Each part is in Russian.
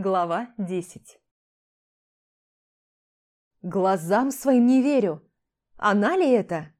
Глава 10 «Глазам своим не верю! Она ли это?»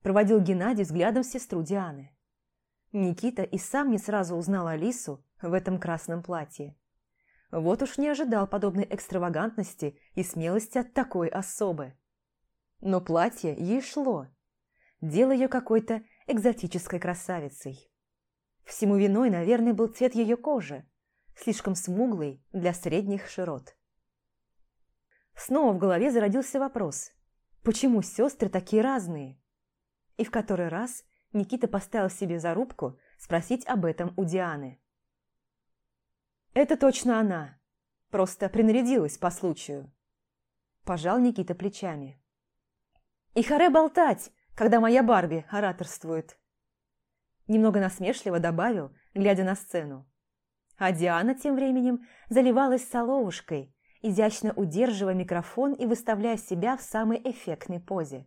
Проводил Геннадий взглядом сестру Дианы. Никита и сам не сразу узнал Алису в этом красном платье. Вот уж не ожидал подобной экстравагантности и смелости от такой особы. Но платье ей шло, делая ее какой-то экзотической красавицей. Всему виной, наверное, был цвет ее кожи, слишком смуглый для средних широт. Снова в голове зародился вопрос, почему сестры такие разные? И в который раз Никита поставил себе зарубку спросить об этом у Дианы. «Это точно она, просто принарядилась по случаю», – пожал Никита плечами. «И харе болтать, когда моя Барби ораторствует», – немного насмешливо добавил, глядя на сцену. А Диана тем временем заливалась соловушкой, изящно удерживая микрофон и выставляя себя в самой эффектной позе.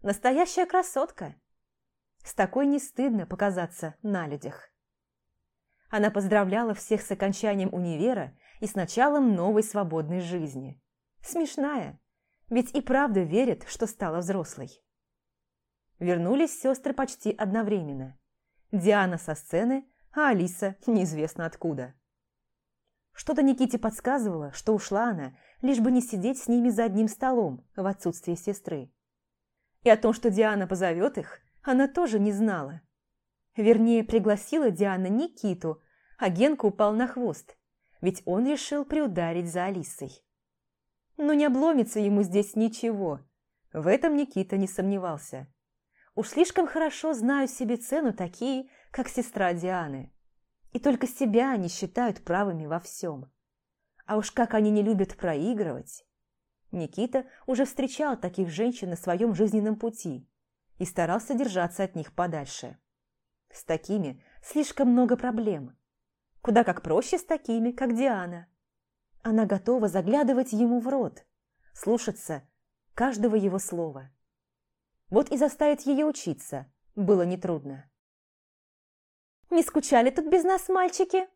Настоящая красотка! С такой не стыдно показаться на людях. Она поздравляла всех с окончанием универа и с началом новой свободной жизни. Смешная, ведь и правда верит, что стала взрослой. Вернулись сестры почти одновременно. Диана со сцены, а Алиса неизвестно откуда. Что-то Никите подсказывало, что ушла она, лишь бы не сидеть с ними за одним столом в отсутствие сестры. И о том, что Диана позовет их, она тоже не знала. Вернее, пригласила Диана Никиту, а Генка упал на хвост, ведь он решил приударить за Алисой. Но не обломится ему здесь ничего, в этом Никита не сомневался. Уж слишком хорошо знают себе цену такие, как сестра Дианы. И только себя они считают правыми во всем. А уж как они не любят проигрывать. Никита уже встречал таких женщин на своем жизненном пути и старался держаться от них подальше. С такими слишком много проблем. Куда как проще с такими, как Диана. Она готова заглядывать ему в рот, слушаться каждого его слова. Вот и заставить ее учиться было нетрудно. «Не скучали тут без нас, мальчики?»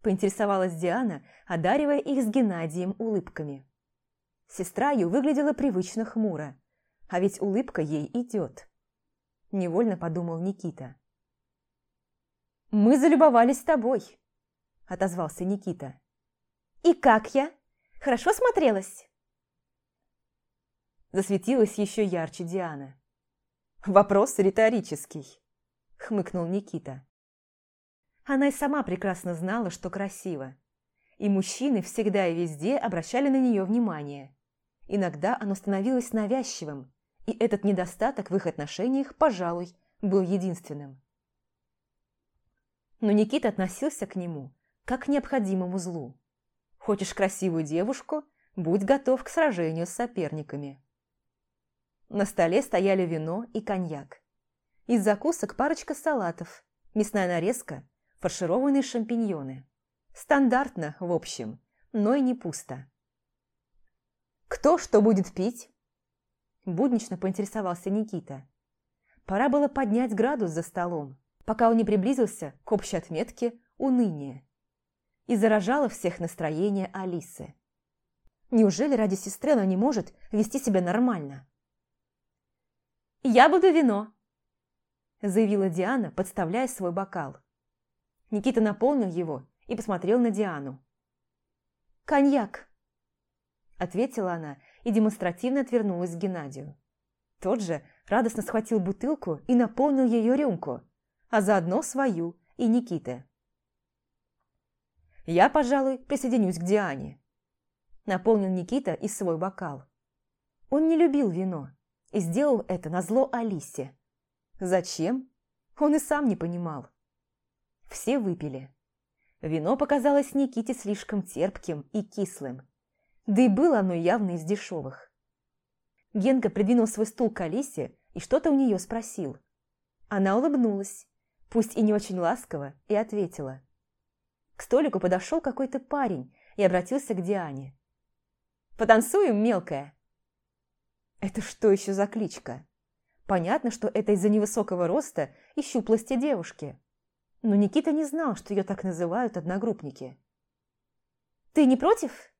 Поинтересовалась Диана, одаривая их с Геннадием улыбками. Сестра ее выглядела привычно хмуро, а ведь улыбка ей идет. Невольно подумал Никита. «Мы залюбовались тобой», – отозвался Никита. «И как я? Хорошо смотрелась?» Засветилась еще ярче Диана. «Вопрос риторический», – хмыкнул Никита. Она и сама прекрасно знала, что красиво. И мужчины всегда и везде обращали на нее внимание. Иногда оно становилось навязчивым, и этот недостаток в их отношениях, пожалуй, был единственным. Но Никита относился к нему как к необходимому злу. Хочешь красивую девушку, будь готов к сражению с соперниками. На столе стояли вино и коньяк. Из закусок парочка салатов, мясная нарезка фаршированные шампиньоны. Стандартно, в общем, но и не пусто. «Кто что будет пить?» Буднично поинтересовался Никита. Пора было поднять градус за столом, пока он не приблизился к общей отметке уныния. И заражало всех настроение Алисы. Неужели ради сестры она не может вести себя нормально? «Я буду вино», – заявила Диана, подставляя свой бокал. Никита наполнил его и посмотрел на Диану. «Коньяк!» Ответила она и демонстративно отвернулась к Геннадию. Тот же радостно схватил бутылку и наполнил ее рюмку, а заодно свою и Никиты. «Я, пожалуй, присоединюсь к Диане», – наполнил Никита и свой бокал. Он не любил вино и сделал это на зло Алисе. Зачем? Он и сам не понимал. Все выпили. Вино показалось Никите слишком терпким и кислым. Да и было оно явно из дешевых. Генка придвинул свой стул к Алисе и что-то у нее спросил. Она улыбнулась, пусть и не очень ласково, и ответила. К столику подошел какой-то парень и обратился к Диане. «Потанцуем, мелкая?» Это что еще за кличка? Понятно, что это из-за невысокого роста и щуплости девушки. Но Никита не знал, что ее так называют одногруппники. ты не против?»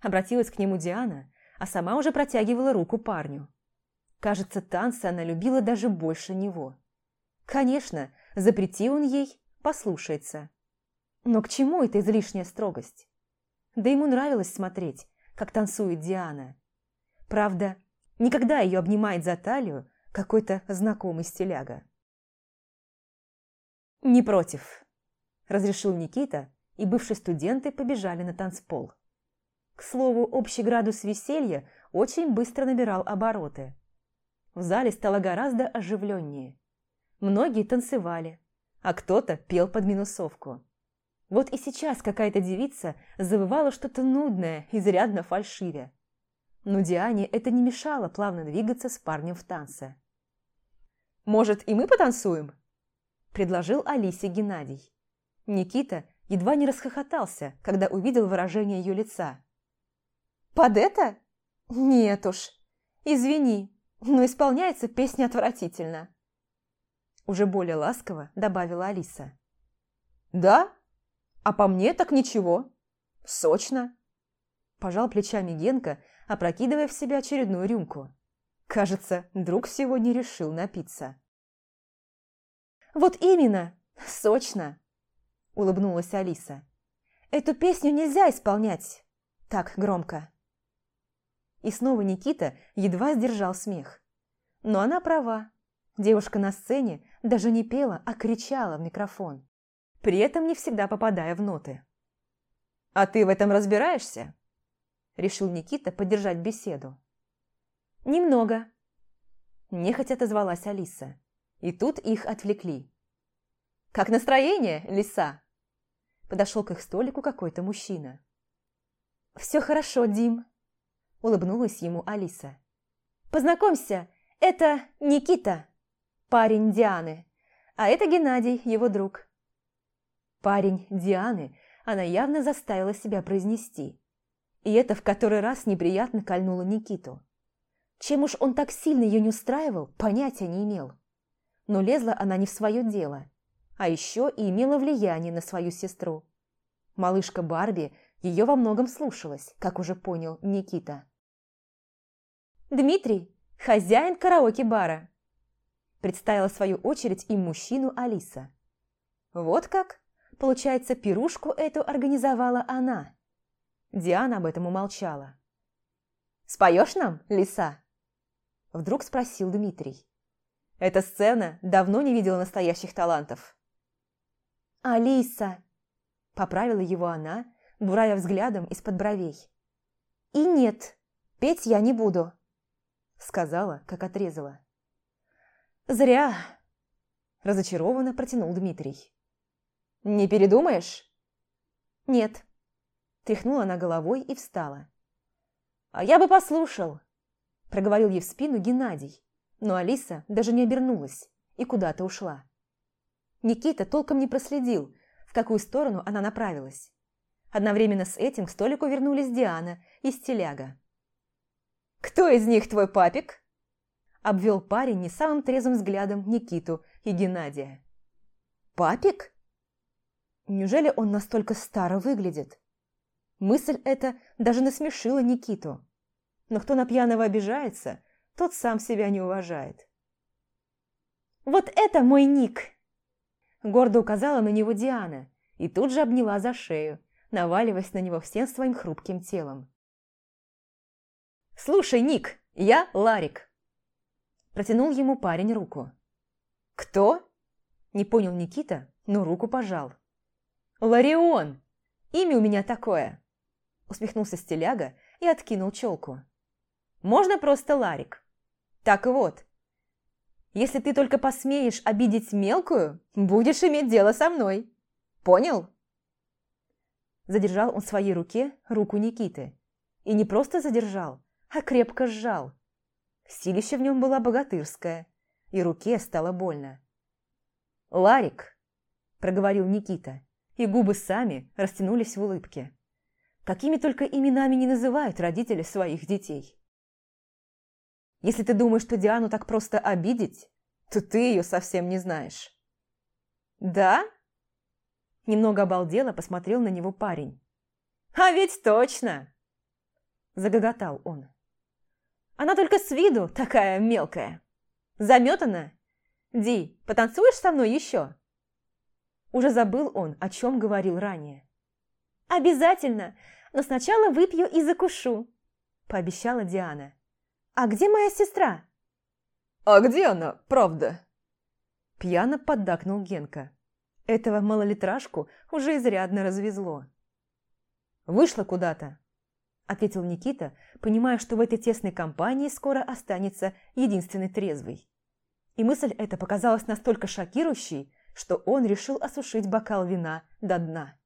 Обратилась к нему Диана, а сама уже протягивала руку парню. Кажется, танцы она любила даже больше него. Конечно, запрети он ей, послушается. Но к чему эта излишняя строгость? Да ему нравилось смотреть, как танцует Диана. Правда, никогда ее обнимает за талию какой-то знакомый стиляга. «Не против», – разрешил Никита, и бывшие студенты побежали на танцпол. К слову, общий градус веселья очень быстро набирал обороты. В зале стало гораздо оживленнее. Многие танцевали, а кто-то пел под минусовку. Вот и сейчас какая-то девица завывала что-то нудное, изрядно фальшивя. Но Диане это не мешало плавно двигаться с парнем в танце. «Может, и мы потанцуем?» – предложил Алисе Геннадий. Никита едва не расхохотался, когда увидел выражение ее лица. «Под это? Нет уж. Извини, но исполняется песня отвратительно». Уже более ласково добавила Алиса. «Да? А по мне так ничего. Сочно». Пожал плечами Генка, опрокидывая в себя очередную рюмку. Кажется, друг сегодня решил напиться. «Вот именно, сочно!» – улыбнулась Алиса. «Эту песню нельзя исполнять так громко». И снова Никита едва сдержал смех. Но она права. Девушка на сцене даже не пела, а кричала в микрофон, при этом не всегда попадая в ноты. «А ты в этом разбираешься?» Решил Никита поддержать беседу. «Немного», – нехотя отозвалась Алиса. И тут их отвлекли. «Как настроение, лиса?» Подошел к их столику какой-то мужчина. «Все хорошо, Дим», – улыбнулась ему Алиса. «Познакомься, это Никита, парень Дианы, а это Геннадий, его друг». Парень Дианы она явно заставила себя произнести. И это в который раз неприятно кольнуло Никиту. Чем уж он так сильно ее не устраивал, понятия не имел. Но лезла она не в свое дело, а еще и имела влияние на свою сестру. Малышка Барби ее во многом слушалась, как уже понял Никита. «Дмитрий, хозяин караоке-бара», представила свою очередь им мужчину Алиса. «Вот как? Получается, пирушку эту организовала она». Диана об этом умолчала. «Споешь нам, лиса?» Вдруг спросил Дмитрий. Эта сцена давно не видела настоящих талантов. «Алиса!» – поправила его она, буравя взглядом из-под бровей. «И нет, петь я не буду», – сказала, как отрезала. «Зря!» – разочарованно протянул Дмитрий. «Не передумаешь?» «Нет», – тряхнула она головой и встала. «А я бы послушал», проговорил ей в спину Геннадий, но Алиса даже не обернулась и куда-то ушла. Никита толком не проследил, в какую сторону она направилась. Одновременно с этим к столику вернулись Диана и Стиляга. «Кто из них твой папик?» Обвел парень не самым трезвым взглядом Никиту и Геннадия. «Папик?» Неужели он настолько старо выглядит? Мысль эта даже насмешила Никиту но кто на пьяного обижается, тот сам себя не уважает. «Вот это мой ник!» Гордо указала на него Диана и тут же обняла за шею, наваливаясь на него всем своим хрупким телом. «Слушай, Ник, я Ларик!» Протянул ему парень руку. «Кто?» Не понял Никита, но руку пожал. «Ларион! Имя у меня такое!» Усмехнулся стиляга и откинул челку. Можно просто Ларик. Так вот, если ты только посмеешь обидеть мелкую, будешь иметь дело со мной. Понял? Задержал он в своей руке руку Никиты. И не просто задержал, а крепко сжал. Силище в нем была богатырское, и руке стало больно. «Ларик», – проговорил Никита, и губы сами растянулись в улыбке. Какими только именами не называют родители своих детей. Если ты думаешь, что Диану так просто обидеть, то ты ее совсем не знаешь». «Да?» Немного обалдело посмотрел на него парень. «А ведь точно!» Загоготал он. «Она только с виду такая мелкая. Заметана? Ди, потанцуешь со мной еще?» Уже забыл он, о чем говорил ранее. «Обязательно, но сначала выпью и закушу», – пообещала Диана. «А где моя сестра?» «А где она, правда?» Пьяно поддакнул Генка. Этого малолитражку уже изрядно развезло. «Вышла куда-то», – ответил Никита, понимая, что в этой тесной компании скоро останется единственный трезвый. И мысль эта показалась настолько шокирующей, что он решил осушить бокал вина до дна.